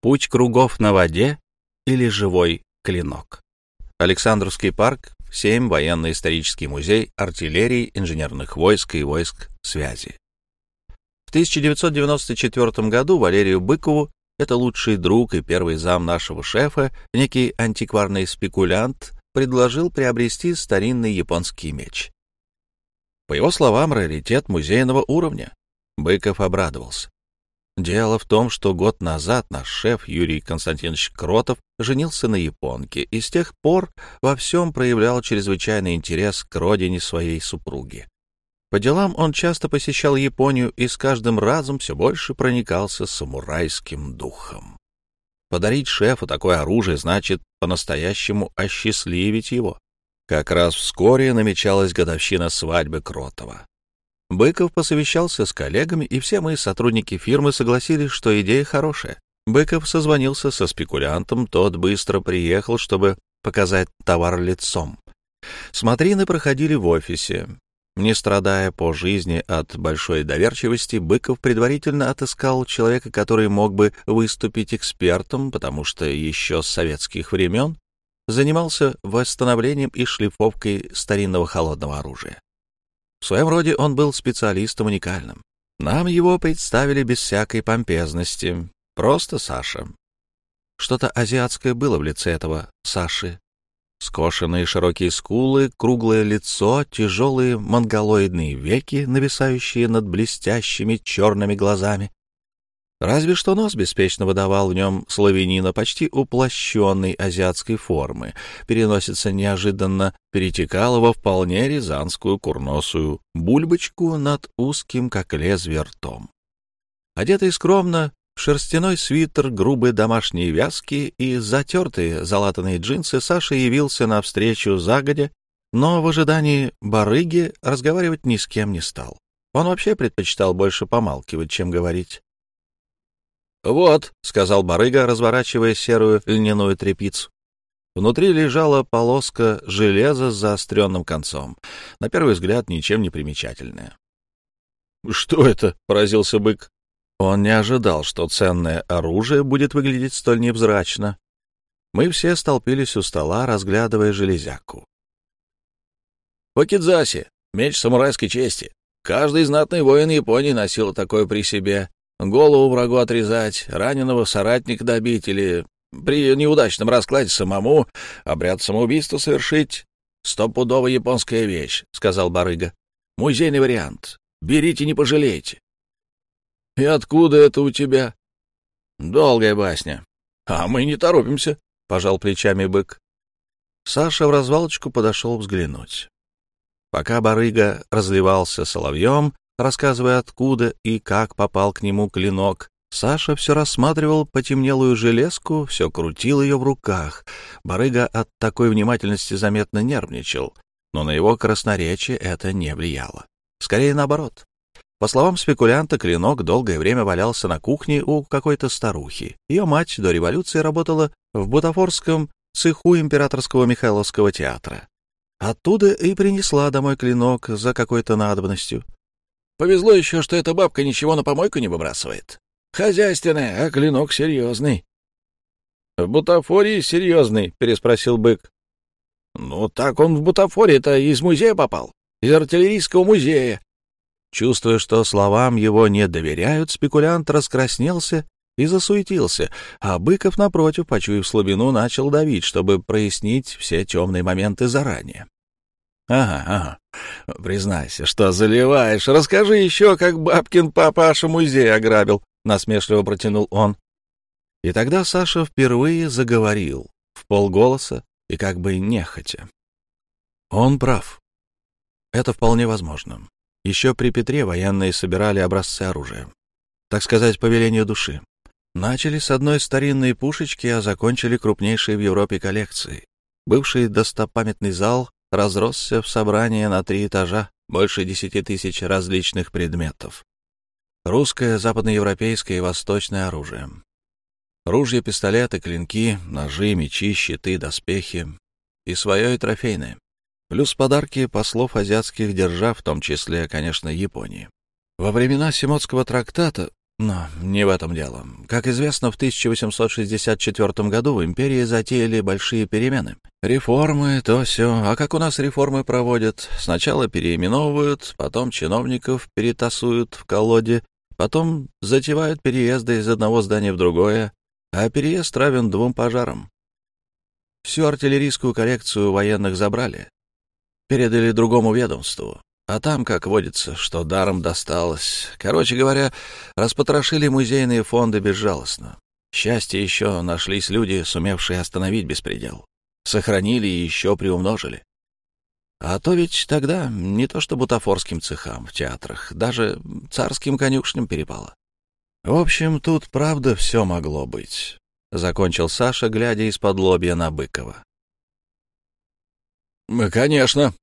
путь кругов на воде или живой клинок. Александровский парк, 7, военно-исторический музей артиллерии, инженерных войск и войск связи. В 1994 году Валерию Быкову, это лучший друг и первый зам нашего шефа, некий антикварный спекулянт, предложил приобрести старинный японский меч. По его словам, раритет музейного уровня. Быков обрадовался. Дело в том, что год назад наш шеф Юрий Константинович Кротов женился на японке и с тех пор во всем проявлял чрезвычайный интерес к родине своей супруги. По делам он часто посещал Японию и с каждым разом все больше проникался самурайским духом. Подарить шефу такое оружие значит по-настоящему осчастливить его. Как раз вскоре намечалась годовщина свадьбы Кротова. Быков посовещался с коллегами, и все мы, сотрудники фирмы, согласились, что идея хорошая. Быков созвонился со спекулянтом, тот быстро приехал, чтобы показать товар лицом. Смотрины проходили в офисе. Не страдая по жизни от большой доверчивости, Быков предварительно отыскал человека, который мог бы выступить экспертом, потому что еще с советских времен занимался восстановлением и шлифовкой старинного холодного оружия. В своем роде он был специалистом уникальным. Нам его представили без всякой помпезности. Просто Саша. Что-то азиатское было в лице этого Саши. Скошенные широкие скулы, круглое лицо, тяжелые монголоидные веки, нависающие над блестящими черными глазами, Разве что нос беспечно выдавал в нем славянина почти уплощенной азиатской формы, переносится неожиданно перетекала во вполне рязанскую курносую бульбочку над узким, как лезвие, ртом. Одетый скромно, шерстяной свитер, грубые домашние вязки и затертые залатанные джинсы, Саша явился навстречу загодя, но в ожидании барыги разговаривать ни с кем не стал. Он вообще предпочитал больше помалкивать, чем говорить. «Вот», — сказал барыга, разворачивая серую льняную тряпицу. Внутри лежала полоска железа с заостренным концом. На первый взгляд, ничем не примечательная. «Что это?» — поразился бык. Он не ожидал, что ценное оружие будет выглядеть столь невзрачно. Мы все столпились у стола, разглядывая железяку. «Покидзаси, меч самурайской чести. Каждый знатный воин Японии носил такое при себе голову врагу отрезать, раненого соратника добить или при неудачном раскладе самому обряд самоубийства совершить. Стопудовая японская вещь, — сказал барыга. Музейный вариант. Берите, не пожалеете. — И откуда это у тебя? — Долгая басня. — А мы не торопимся, — пожал плечами бык. Саша в развалочку подошел взглянуть. Пока барыга разливался соловьем, рассказывая, откуда и как попал к нему клинок. Саша все рассматривал потемнелую железку, все крутил ее в руках. Барыга от такой внимательности заметно нервничал, но на его красноречие это не влияло. Скорее наоборот. По словам спекулянта, клинок долгое время валялся на кухне у какой-то старухи. Ее мать до революции работала в бутафорском цеху императорского Михайловского театра. Оттуда и принесла домой клинок за какой-то надобностью. Повезло еще, что эта бабка ничего на помойку не выбрасывает. Хозяйственная, а клинок серьезный. — В бутафории серьезный? — переспросил бык. — Ну, так он в бутафории-то из музея попал, из артиллерийского музея. Чувствуя, что словам его не доверяют, спекулянт раскраснелся и засуетился, а Быков, напротив, почуяв слабину, начал давить, чтобы прояснить все темные моменты заранее. Ага, ага. Признайся, что заливаешь. Расскажи еще, как бабкин папаша музей ограбил, — насмешливо протянул он. И тогда Саша впервые заговорил, в полголоса и как бы нехотя. Он прав. Это вполне возможно. Еще при Петре военные собирали образцы оружия. Так сказать, по велению души. Начали с одной старинной пушечки, а закончили крупнейшей в Европе коллекцией. Бывший достопамятный зал разросся в собрание на три этажа, больше десяти тысяч различных предметов. Русское, западноевропейское и восточное оружие. Ружья, пистолеты, клинки, ножи, мечи, щиты, доспехи. И свое, и трофейное. Плюс подарки послов азиатских держав, в том числе, конечно, Японии. Во времена Симотского трактата Но не в этом дело. Как известно, в 1864 году в империи затеяли большие перемены. Реформы, то все. А как у нас реформы проводят? Сначала переименовывают, потом чиновников перетасуют в колоде, потом затевают переезды из одного здания в другое, а переезд равен двум пожарам. Всю артиллерийскую коллекцию военных забрали, передали другому ведомству. А там, как водится, что даром досталось. Короче говоря, распотрошили музейные фонды безжалостно. Счастье еще нашлись люди, сумевшие остановить беспредел. Сохранили и еще приумножили. А то ведь тогда не то что бутафорским цехам в театрах, даже царским конюшням перепало. В общем, тут правда все могло быть, — закончил Саша, глядя из-под лобья на Быкова. — Конечно.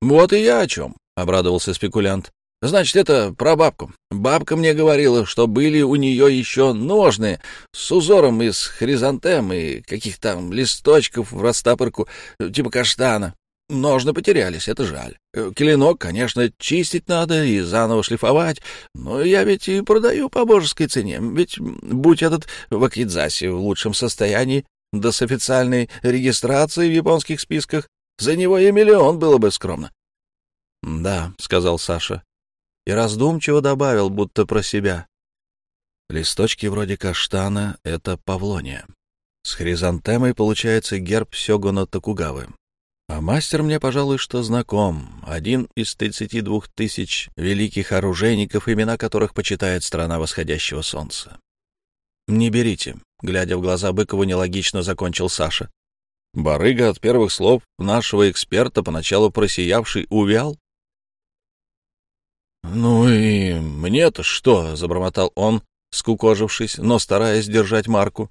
Вот и я о чем. — обрадовался спекулянт. «Значит, это про бабку. Бабка мне говорила, что были у нее еще ножны с узором из хризантем и каких там листочков в растапорку, типа каштана. Ножны потерялись, это жаль. Клинок, конечно, чистить надо и заново шлифовать, но я ведь и продаю по божеской цене. Ведь будь этот в Акидзасе в лучшем состоянии, да с официальной регистрацией в японских списках, за него и миллион было бы скромно. «Да», — сказал Саша, и раздумчиво добавил, будто про себя. «Листочки вроде каштана — это павлония. С хризантемой получается герб Сёгуна Токугавы. А мастер мне, пожалуй, что знаком. Один из тридцати двух тысяч великих оружейников, имена которых почитает страна восходящего солнца. «Не берите», — глядя в глаза Быкову, нелогично закончил Саша. Барыга от первых слов нашего эксперта, поначалу просиявший, увял, «Ну и мне-то что?» — забормотал он, скукожившись, но стараясь держать марку.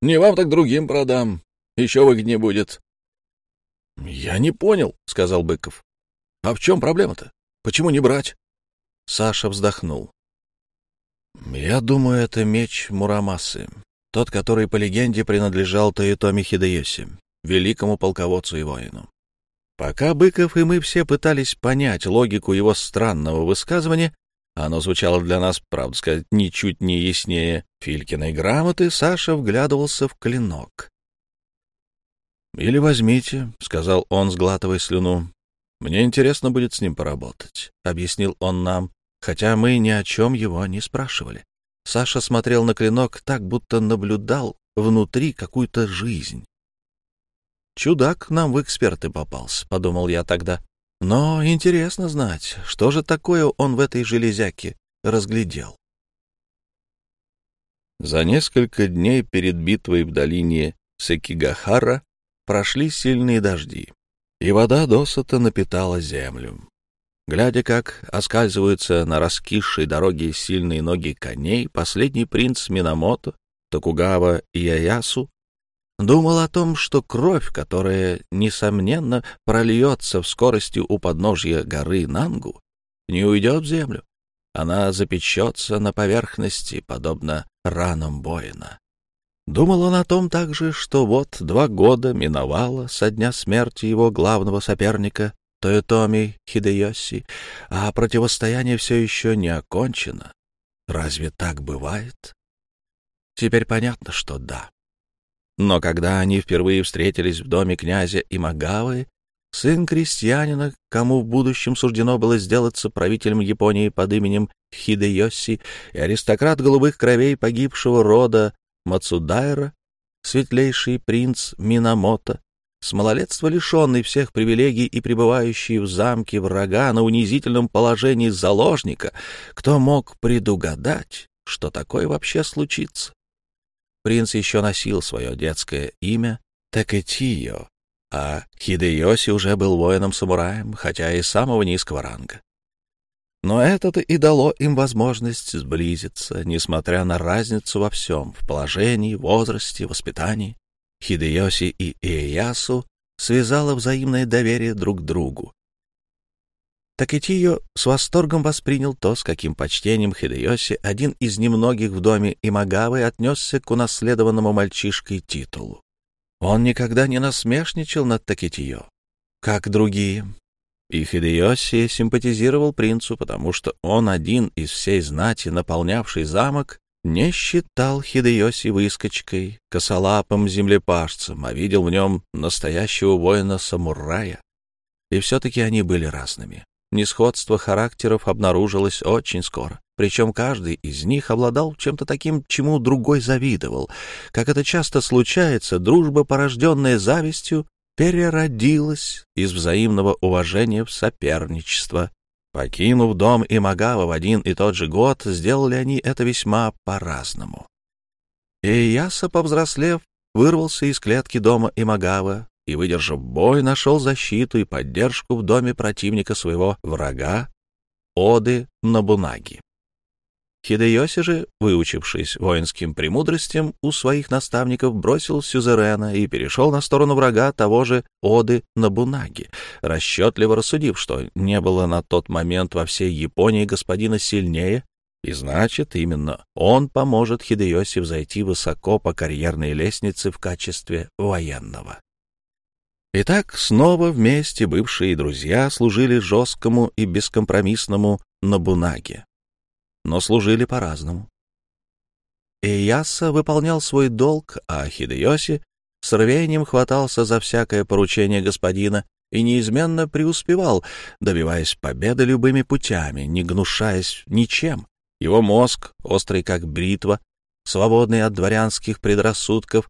«Не вам, так другим продам. Еще выгоднее будет». «Я не понял», — сказал Быков. «А в чем проблема-то? Почему не брать?» Саша вздохнул. «Я думаю, это меч Мурамасы, тот, который, по легенде, принадлежал Тоитоми Хидеоси, великому полководцу и воину. Пока Быков и мы все пытались понять логику его странного высказывания, оно звучало для нас, правда сказать, ничуть не яснее Филькиной грамоты, Саша вглядывался в клинок. «Или возьмите», — сказал он, сглатывая слюну. «Мне интересно будет с ним поработать», — объяснил он нам, хотя мы ни о чем его не спрашивали. Саша смотрел на клинок так, будто наблюдал внутри какую-то жизнь. Чудак нам в эксперты попался, — подумал я тогда. Но интересно знать, что же такое он в этой железяке разглядел. За несколько дней перед битвой в долине Секигахара прошли сильные дожди, и вода досыта напитала землю. Глядя, как оскальзываются на раскисшей дороге сильные ноги коней, последний принц Минамото, Токугава и Яясу Думал о том, что кровь, которая, несомненно, прольется в скорости у подножья горы Нангу, не уйдет в землю. Она запечется на поверхности, подобно ранам воина. Думал он о том также, что вот два года миновало со дня смерти его главного соперника, Тойотоми Хидеоси, а противостояние все еще не окончено. Разве так бывает? Теперь понятно, что да. Но когда они впервые встретились в доме князя Имагавы, сын крестьянина, кому в будущем суждено было сделаться правителем Японии под именем Хидеоси, и аристократ голубых кровей погибшего рода Мацудайра, светлейший принц Минамото, с малолетства лишенный всех привилегий и пребывающий в замке врага на унизительном положении заложника, кто мог предугадать, что такое вообще случится? Принц еще носил свое детское имя Такетио, а Хидеоси уже был воином-самураем, хотя и самого низкого ранга. Но это-то и дало им возможность сблизиться, несмотря на разницу во всем — в положении, возрасте, воспитании. Хидеоси и Иеясу связало взаимное доверие друг к другу, Такетио с восторгом воспринял то, с каким почтением Хидеоси, один из немногих в доме Имагавы, отнесся к унаследованному мальчишкой титулу. Он никогда не насмешничал над Такетио, как другие. И Хидеоси симпатизировал принцу, потому что он один из всей знати, наполнявший замок, не считал Хидеоси выскочкой, косолапым землепашцем, а видел в нем настоящего воина-самурая. И все-таки они были разными. Несходство характеров обнаружилось очень скоро. Причем каждый из них обладал чем-то таким, чему другой завидовал. Как это часто случается, дружба, порожденная завистью, переродилась из взаимного уважения в соперничество. Покинув дом Имагава в один и тот же год, сделали они это весьма по-разному. Ияса, повзрослев, вырвался из клетки дома Имагава и, выдержав бой, нашел защиту и поддержку в доме противника своего врага Оды Набунаги. Хидеоси же, выучившись воинским премудростям у своих наставников, бросил сюзерена и перешел на сторону врага того же Оды Набунаги, расчетливо рассудив, что не было на тот момент во всей Японии господина сильнее, и значит, именно он поможет Хидеоси взойти высоко по карьерной лестнице в качестве военного. Итак, снова вместе бывшие друзья служили жесткому и бескомпромиссному Набунаге но служили по-разному. Ияса выполнял свой долг, а Хидеоси с рвением хватался за всякое поручение господина и неизменно преуспевал, добиваясь победы любыми путями, не гнушаясь ничем. Его мозг, острый как бритва, свободный от дворянских предрассудков,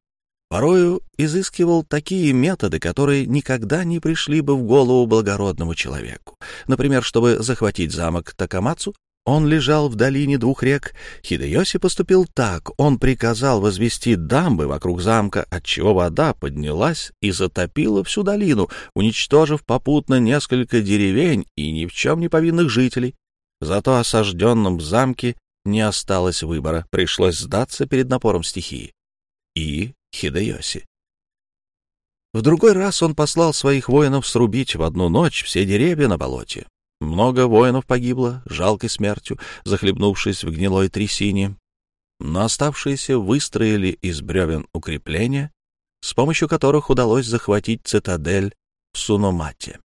порою изыскивал такие методы, которые никогда не пришли бы в голову благородному человеку. Например, чтобы захватить замок Такамацу, он лежал в долине двух рек. Хидеоси поступил так. Он приказал возвести дамбы вокруг замка, отчего вода поднялась и затопила всю долину, уничтожив попутно несколько деревень и ни в чем не повинных жителей. Зато осажденным в замке не осталось выбора, пришлось сдаться перед напором стихии. И Хидеоси. В другой раз он послал своих воинов срубить в одну ночь все деревья на болоте. Много воинов погибло жалкой смертью, захлебнувшись в гнилой трясине, но оставшиеся выстроили из бревен укрепления, с помощью которых удалось захватить цитадель в Суномате.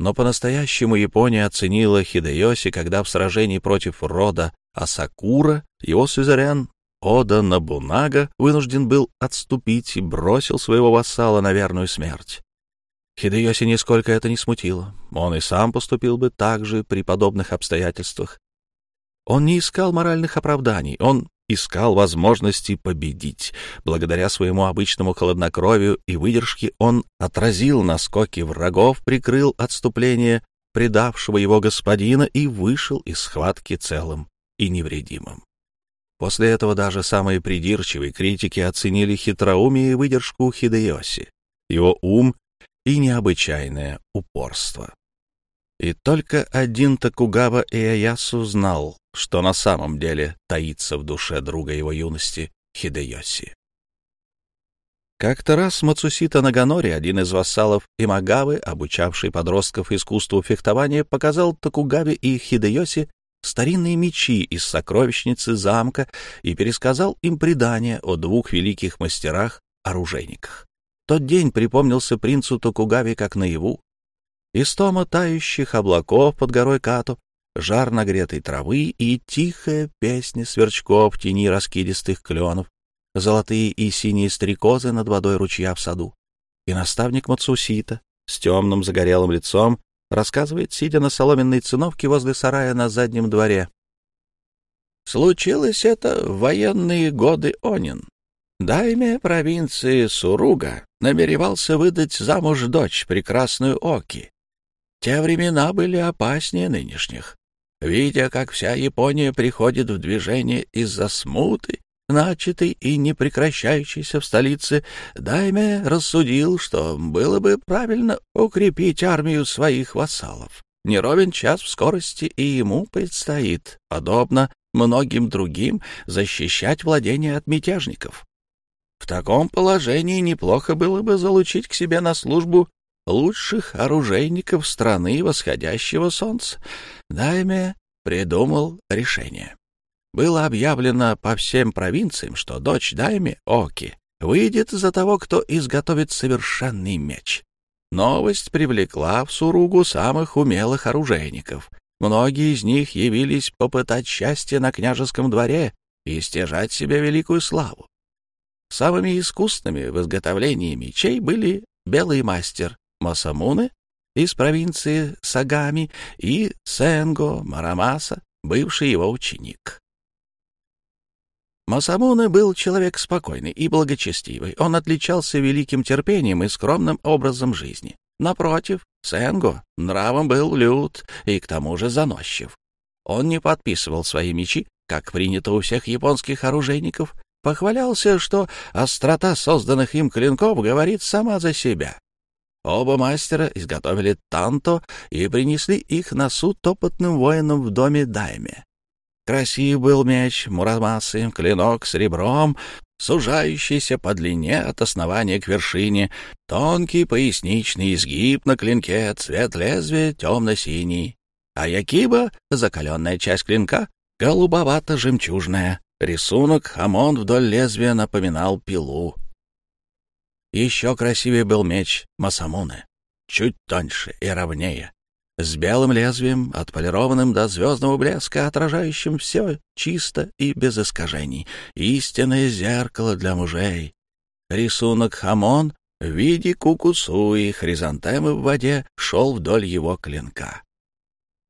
Но по-настоящему Япония оценила Хидеоси, когда в сражении против рода Асакура его сюзерен Ода Набунага вынужден был отступить и бросил своего вассала на верную смерть. Хидеоси нисколько это не смутило. Он и сам поступил бы так же при подобных обстоятельствах. Он не искал моральных оправданий, он искал возможности победить. Благодаря своему обычному холоднокровию и выдержке он отразил наскоки врагов, прикрыл отступление предавшего его господина и вышел из схватки целым и невредимым. После этого даже самые придирчивые критики оценили хитроумие и выдержку Хидеоси. Его ум и необычайное упорство. И только один Токугава Иэясу знал, что на самом деле таится в душе друга его юности Хидеоси. Как-то раз Мацусита Наганори, один из вассалов Имагавы, обучавший подростков искусству фехтования, показал Токугаве и Хидеоси старинные мечи из сокровищницы замка и пересказал им предания о двух великих мастерах-оружейниках. Тот день припомнился принцу Токугави как наяву. Истома тающих облаков под горой Като, жар нагретой травы и тихая песня сверчков в тени раскидистых кленов, золотые и синие стрекозы над водой ручья в саду. И наставник Мацусита с темным загорелым лицом рассказывает, сидя на соломенной циновке возле сарая на заднем дворе. Случилось это в военные годы Онин. Дайме провинции Суруга намеревался выдать замуж дочь, прекрасную Оки. Те времена были опаснее нынешних. Видя, как вся Япония приходит в движение из-за смуты, начатой и непрекращающейся в столице, Дайме рассудил, что было бы правильно укрепить армию своих вассалов. Не ровен час в скорости и ему предстоит, подобно многим другим, защищать владения от мятежников. В таком положении неплохо было бы залучить к себе на службу лучших оружейников страны восходящего солнца. Дайме придумал решение. Было объявлено по всем провинциям, что дочь Дайме, Оки, выйдет за того, кто изготовит совершенный меч. Новость привлекла в Суругу самых умелых оружейников. Многие из них явились попытать счастье на княжеском дворе и стяжать себе великую славу. Самыми искусными в изготовлении мечей были белый мастер Масамуны из провинции Сагами и Сенго Марамаса, бывший его ученик. Масамуне был человек спокойный и благочестивый. Он отличался великим терпением и скромным образом жизни. Напротив, Сенго нравом был лют и к тому же заносчив. Он не подписывал свои мечи, как принято у всех японских оружейников, похвалялся, что острота созданных им клинков говорит сама за себя. Оба мастера изготовили танто и принесли их на суд опытным воинам в доме Дайме. Красив был меч Мурамасы, клинок с ребром, сужающийся по длине от основания к вершине, тонкий поясничный изгиб на клинке, цвет лезвия темно-синий, а якиба, закаленная часть клинка, голубовато-жемчужная. Рисунок хамон вдоль лезвия напоминал пилу. Еще красивее был меч Масамуны, чуть тоньше и ровнее, с белым лезвием, отполированным до звездного блеска, отражающим все чисто и без искажений. Истинное зеркало для мужей. Рисунок хамон в виде кикусуи, хризантемы в воде, шел вдоль его клинка.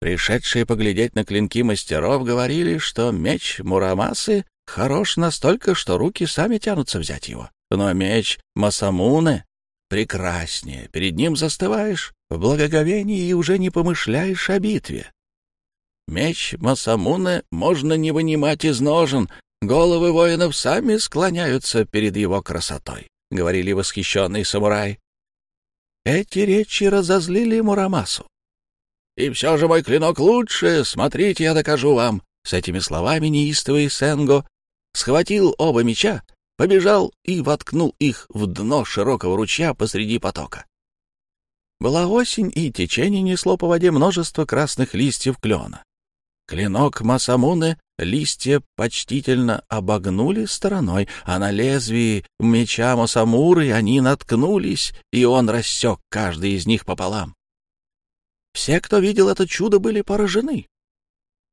Пришедшие поглядеть на клинки мастеров говорили, что меч Мурамасы хорош настолько, что руки сами тянутся взять его. Но меч Масамуны прекраснее. Перед ним застываешь в благоговении и уже не помышляешь о битве. Меч Масамуны можно не вынимать из ножен, головы воинов сами склоняются перед его красотой, — говорили восхищенный самурай. Эти речи разозлили Мурамасу. «И все же мой клинок лучше, смотрите, я докажу вам». С этими словами неистовый Сенго схватил оба меча, побежал и воткнул их в дно широкого ручья посреди потока. Была осень, и течение несло по воде множество красных листьев клена. Клинок Масамуны листья почтительно обогнули стороной, а на лезвии меча Масамуры они наткнулись, и он рассек каждый из них пополам. Все, кто видел это чудо, были поражены.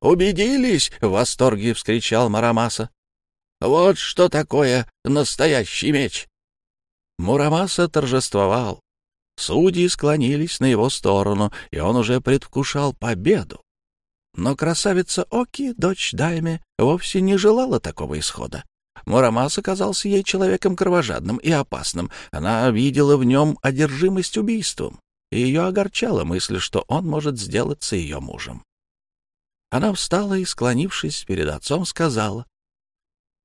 «Убедились!» — в восторге вскричал Марамаса. «Вот что такое настоящий меч!» Мурамаса торжествовал. Судьи склонились на его сторону, и он уже предвкушал победу. Но красавица Оки, дочь Дайме, вовсе не желала такого исхода. Мурамас оказался ей человеком кровожадным и опасным. Она видела в нем одержимость убийством, и ее огорчала мысль, что он может сделаться ее мужем. Она встала и, склонившись перед отцом, сказала,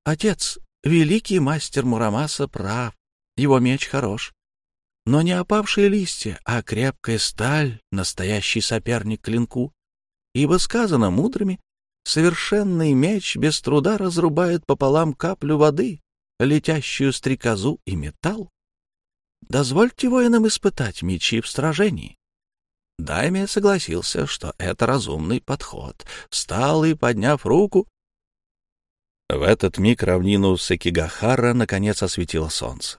«Отец, великий мастер Мурамаса прав, его меч хорош. Но не опавшие листья, а крепкая сталь — настоящий соперник клинку. Ибо сказано мудрыми, совершенный меч без труда разрубает пополам каплю воды, летящую стрекозу и металл. Дозвольте воинам испытать мечи в сражении. Дайме согласился, что это разумный подход. Встал и, подняв руку... В этот миг равнину Сакигахара наконец осветило солнце.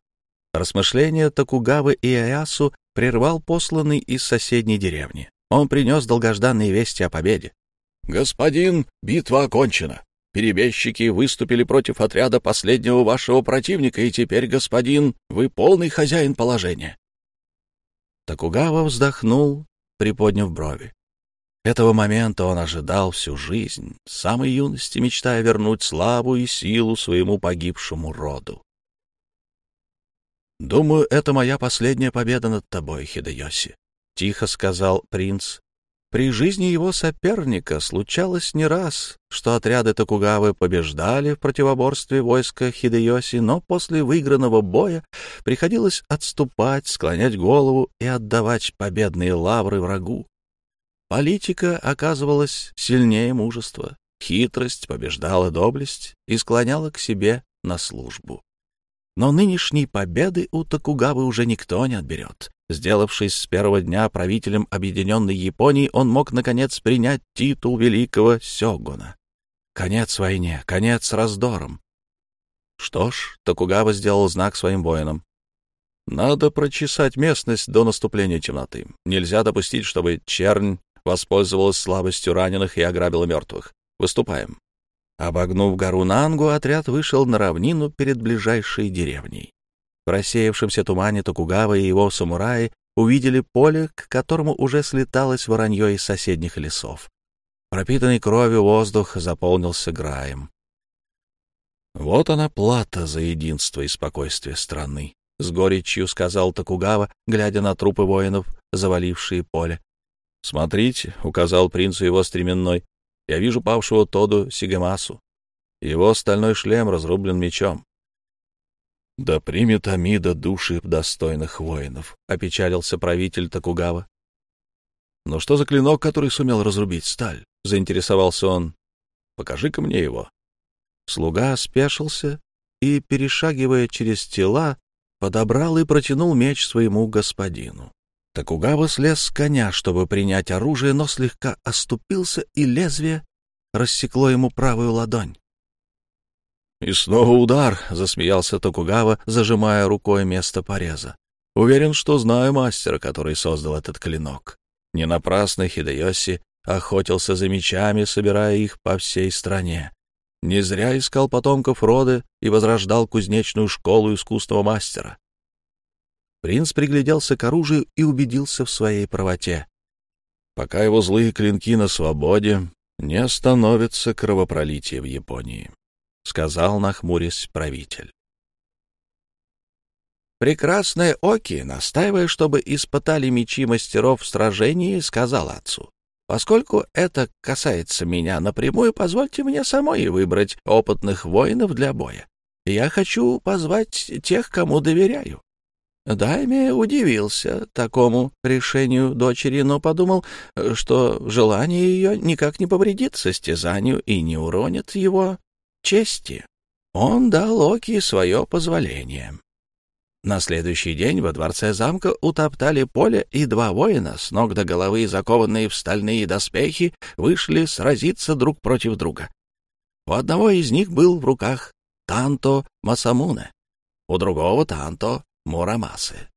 Размышления Токугавы и Аясу прервал посланный из соседней деревни. Он принес долгожданные вести о победе. «Господин, битва окончена. Перебежчики выступили против отряда последнего вашего противника, и теперь, господин, вы полный хозяин положения». Токугава вздохнул, приподняв брови. Этого момента он ожидал всю жизнь, с самой юности мечтая вернуть славу и силу своему погибшему роду. «Думаю, это моя последняя победа над тобой, Хидеоси», — тихо сказал принц. При жизни его соперника случалось не раз, что отряды Токугавы побеждали в противоборстве войска Хидеоси, но после выигранного боя приходилось отступать, склонять голову и отдавать победные лавры врагу. Политика оказывалась сильнее мужества, хитрость побеждала доблесть и склоняла к себе на службу. Но нынешней победы у Токугавы уже никто не отберет. Сделавшись с первого дня правителем объединенной Японии, он мог, наконец, принять титул великого сёгуна. Конец войне, конец раздорам. Что ж, Токугава сделал знак своим воинам. Надо прочесать местность до наступления темноты. Нельзя допустить, чтобы чернь воспользовалась слабостью раненых и ограбила мертвых. Выступаем. Обогнув гору Нангу, отряд вышел на равнину перед ближайшей деревней. В рассеявшемся тумане Токугава и его самураи увидели поле, к которому уже слеталось воронье из соседних лесов. Пропитанный кровью воздух заполнился граем. Вот она плата за единство и спокойствие страны. — с горечью сказал Токугава, глядя на трупы воинов, завалившие поле. — Смотрите, — указал принцу его стременной, — я вижу павшего Тоду Сигамасу. Его стальной шлем разрублен мечом. — Да примет Амида души достойных воинов, — опечалился правитель Токугава. — Но что за клинок, который сумел разрубить сталь? — заинтересовался он. — Покажи-ка мне его. Слуга спешился и, перешагивая через тела, подобрал и протянул меч своему господину. Такугава слез с коня, чтобы принять оружие, но слегка оступился, и лезвие рассекло ему правую ладонь. «И снова удар!» — засмеялся Токугава, зажимая рукой место пореза. «Уверен, что знаю мастера, который создал этот клинок. Не напрасно Хидеоси охотился за мечами, собирая их по всей стране. Не зря искал потомков рода и возрождал кузнечную школу искусного мастера. Принц пригляделся к оружию и убедился в своей правоте. Пока его злые клинки на свободе, не остановится кровопролитие в Японии, — сказал, нахмурясь, правитель. Прекрасная Оки, настаивая, чтобы испытали мечи мастеров в сражении, сказал отцу. Поскольку это касается меня напрямую, позвольте мне самой выбрать опытных воинов для боя. Я хочу позвать тех, кому доверяю. Дайме удивился такому решению дочери, но подумал, что желание ее никак не повредит состязанию и не уронит его чести. Он дал Оки свое позволение. На следующий день во дворце замка утоптали поле, и два воина, с ног до головы закованные в стальные доспехи, вышли сразиться друг против друга. У одного из них был в руках Танто Масамуне, у другого Танто Мурамасы.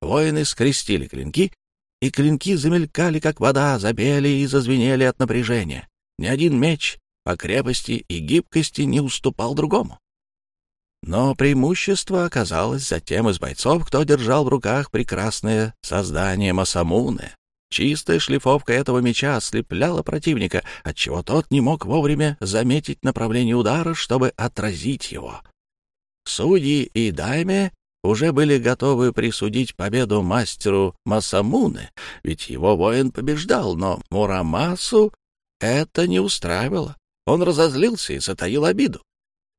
Воины скрестили клинки, и клинки замелькали, как вода, забели и зазвенели от напряжения. Ни один меч по крепости и гибкости не уступал другому. Но преимущество оказалось за тем из бойцов, кто держал в руках прекрасное создание Масамуны. Чистая шлифовка этого меча ослепляла противника, отчего тот не мог вовремя заметить направление удара, чтобы отразить его. Судьи и дайме уже были готовы присудить победу мастеру Масамуны, ведь его воин побеждал, но Мурамасу это не устраивало. Он разозлился и затаил обиду.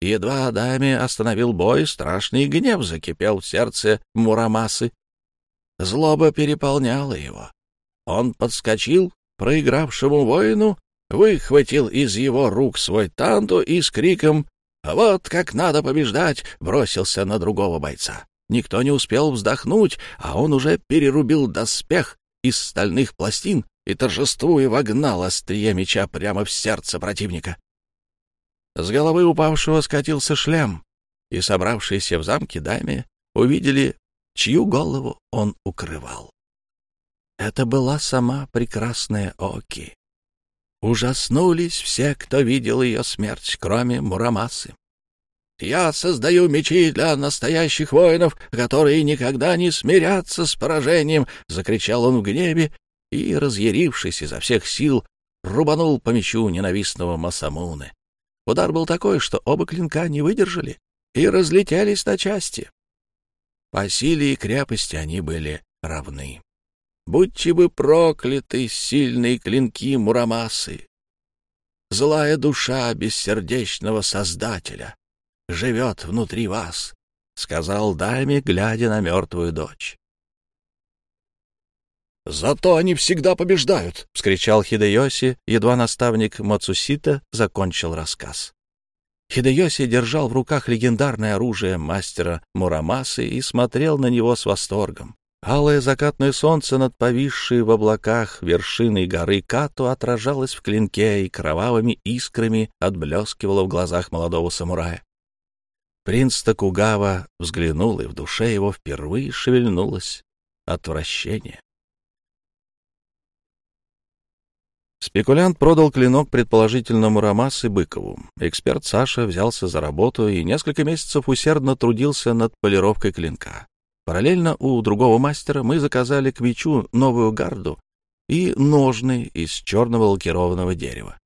Едва Адами остановил бой, страшный гнев закипел в сердце Мурамасы. Злоба переполняла его. Он подскочил проигравшему воину, выхватил из его рук свой танту и с криком «Вот как надо побеждать!» бросился на другого бойца. Никто не успел вздохнуть, а он уже перерубил доспех из стальных пластин и, торжествуя, вогнал острие меча прямо в сердце противника. С головы упавшего скатился шлем, и собравшиеся в замке даме увидели, чью голову он укрывал. Это была сама прекрасная Оки. Ужаснулись все, кто видел ее смерть, кроме Мурамасы. «Я создаю мечи для настоящих воинов, которые никогда не смирятся с поражением!» — закричал он в гневе и, разъярившись изо всех сил, рубанул по мечу ненавистного Масамуны. Удар был такой, что оба клинка не выдержали и разлетелись на части. По силе и крепости они были равны. Будьте бы прокляты сильные клинки Мурамасы! Злая душа бессердечного Создателя живет внутри вас, — сказал Дайми, глядя на мертвую дочь. «Зато они всегда побеждают!» — вскричал Хидеоси, едва наставник Мацусита закончил рассказ. Хидеоси держал в руках легендарное оружие мастера Мурамасы и смотрел на него с восторгом. Алое закатное солнце над повисшей в облаках вершиной горы Като отражалось в клинке и кровавыми искрами отблескивало в глазах молодого самурая. Принц Токугава взглянул, и в душе его впервые шевельнулось отвращение. Спекулянт продал клинок предположительно Мурамасы Быкову. Эксперт Саша взялся за работу и несколько месяцев усердно трудился над полировкой клинка. Параллельно у другого мастера мы заказали к мечу новую гарду и ножны из черного лакированного дерева.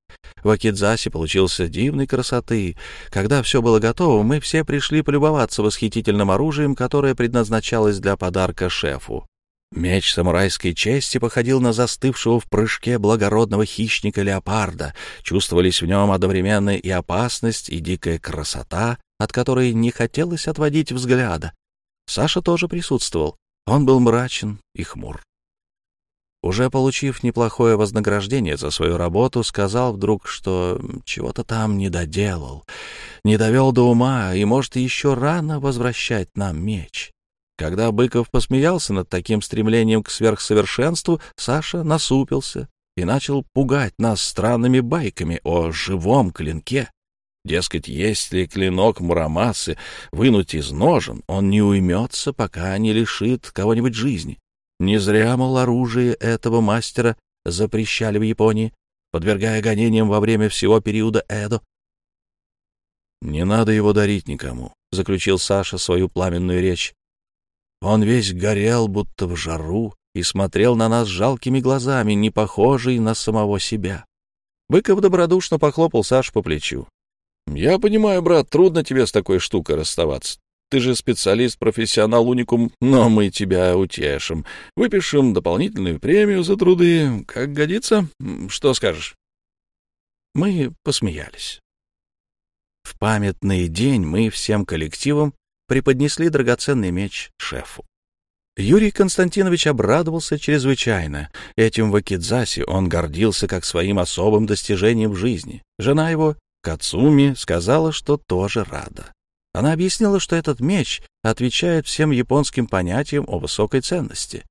В Акидзасе получился дивной красоты. Когда все было готово, мы все пришли полюбоваться восхитительным оружием, которое предназначалось для подарка шефу. Меч самурайской чести походил на застывшего в прыжке благородного хищника-леопарда. Чувствовались в нем одновременно и опасность, и дикая красота, от которой не хотелось отводить взгляда. Саша тоже присутствовал. Он был мрачен и хмур. Уже получив неплохое вознаграждение за свою работу, сказал вдруг, что чего-то там не доделал, не довел до ума, и, может, еще рано возвращать нам меч. Когда Быков посмеялся над таким стремлением к сверхсовершенству, Саша насупился и начал пугать нас странными байками о живом клинке. Дескать, если клинок Мурамасы вынуть из ножен, он не уймется, пока не лишит кого-нибудь жизни. Не зря, мол, оружие этого мастера запрещали в Японии, подвергая гонениям во время всего периода Эдо. «Не надо его дарить никому», — заключил Саша свою пламенную речь. Он весь горел, будто в жару, и смотрел на нас жалкими глазами, не похожий на самого себя. Быков добродушно похлопал Саш по плечу. — Я понимаю, брат, трудно тебе с такой штукой расставаться. Ты же специалист, профессионал, уникум, но мы тебя утешим. Выпишем дополнительную премию за труды. Как годится? Что скажешь? Мы посмеялись. В памятный день мы всем коллективом преподнесли драгоценный меч шефу. Юрий Константинович обрадовался чрезвычайно. Этим в Акидзасе он гордился как своим особым достижением в жизни. Жена его, Кацуми, сказала, что тоже рада. Она объяснила, что этот меч отвечает всем японским понятиям о высокой ценности.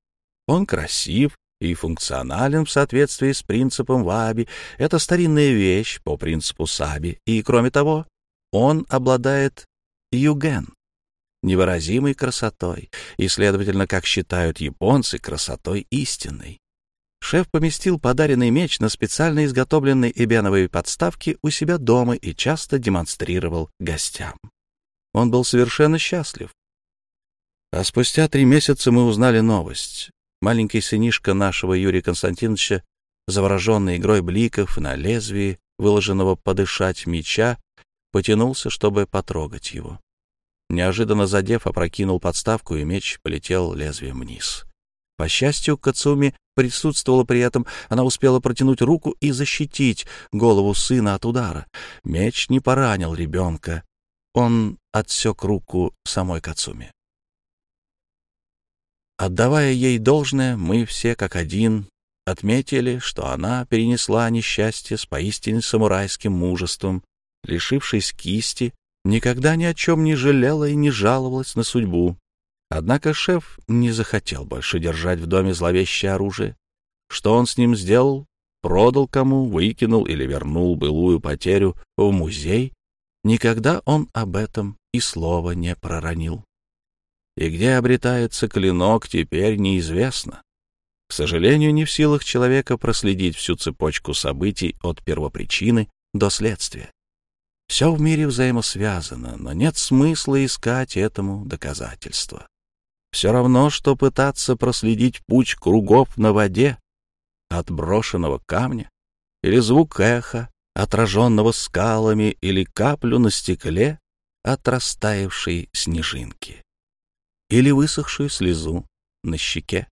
Он красив и функционален в соответствии с принципом ваби. Это старинная вещь по принципу саби. И, кроме того, он обладает юген, невыразимой красотой и, следовательно, как считают японцы, красотой истинной. Шеф поместил подаренный меч на специально изготовленной эбеновой подставке у себя дома и часто демонстрировал гостям. Он был совершенно счастлив. А спустя три месяца мы узнали новость. Маленький сынишка нашего Юрия Константиновича, завороженный игрой бликов на лезвии, выложенного подышать меча, потянулся, чтобы потрогать его. Неожиданно задев, опрокинул подставку, и меч полетел лезвием вниз. По счастью, Кацуми присутствовала при этом. Она успела протянуть руку и защитить голову сына от удара. Меч не поранил ребенка. Он отсек руку самой Кацуми. Отдавая ей должное, мы все как один отметили, что она перенесла несчастье с поистине самурайским мужеством, лишившись кисти, никогда ни о чем не жалела и не жаловалась на судьбу. Однако шеф не захотел больше держать в доме зловещее оружие. Что он с ним сделал? Продал кому, выкинул или вернул былую потерю в музей? Никогда он об этом и слова не проронил. И где обретается клинок, теперь неизвестно. К сожалению, не в силах человека проследить всю цепочку событий от первопричины до следствия. Все в мире взаимосвязано, но нет смысла искать этому доказательства. Все равно, что пытаться проследить путь кругов на воде, от брошенного камня, или звук эха, отраженного скалами, или каплю на стекле от растаявшей снежинки, или высохшую слезу на щеке.